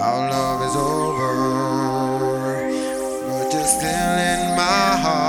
Our love is over, but you're still in my heart.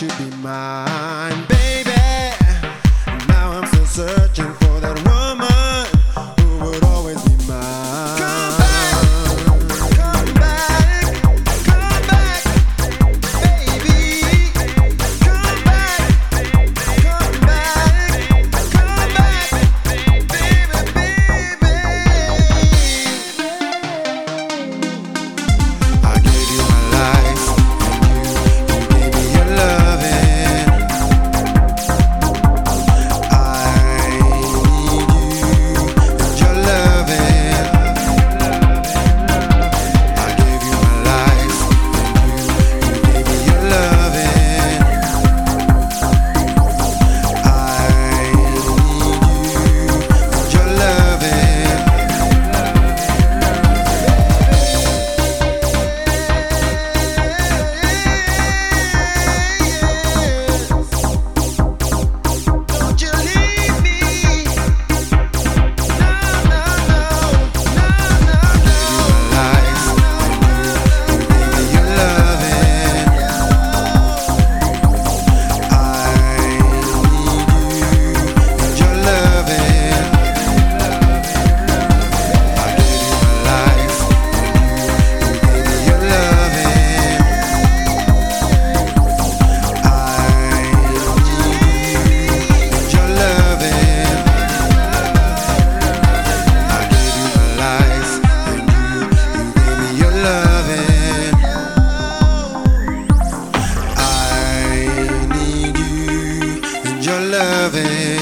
You'd be mine, verde.